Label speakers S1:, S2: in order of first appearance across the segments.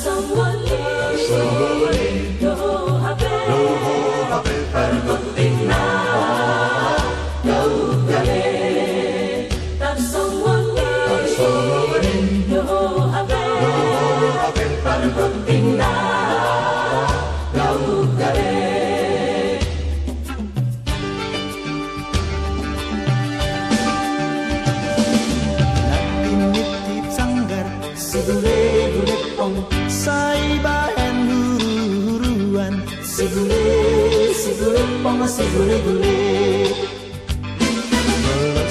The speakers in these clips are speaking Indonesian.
S1: someone. Masih gule-gule Melok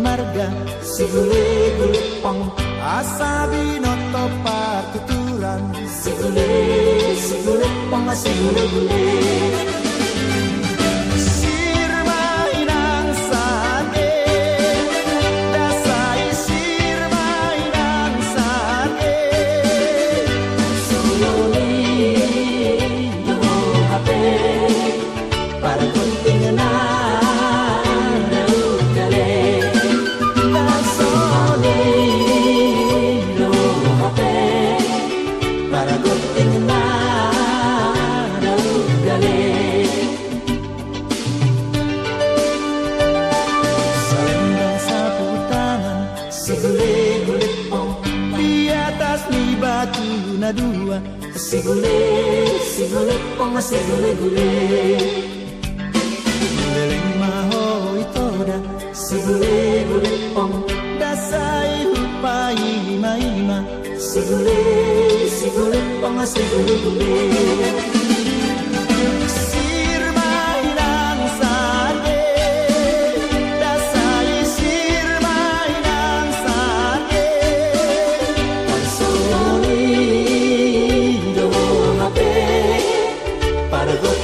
S1: marga si gule-gule pong Asa binoto patuturan Si gule, si Di atas mi batu na dua Sigule, sigule, ponga sigule gule Leleng maho itoda Sigule gule pong Dasai rupai ima ima Sigule, sigule, ponga sigule gule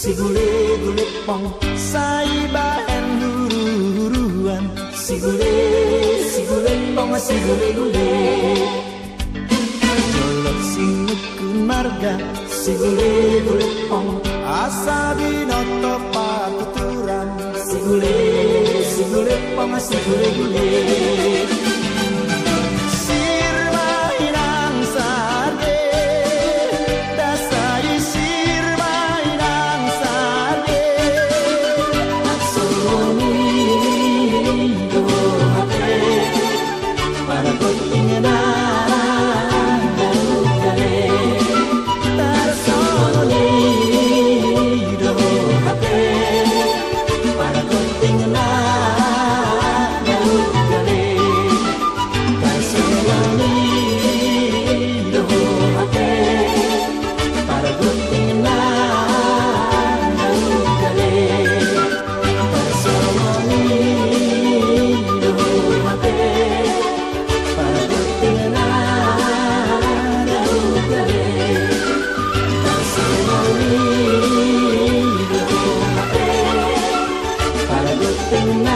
S1: si gule gule pong sai bahan huru-huruan si gule si gule pong si gule gule jolok sinukun marga si gule gule pong. Asa binoto patuturan. Si gule si gule pong si gule gule nothing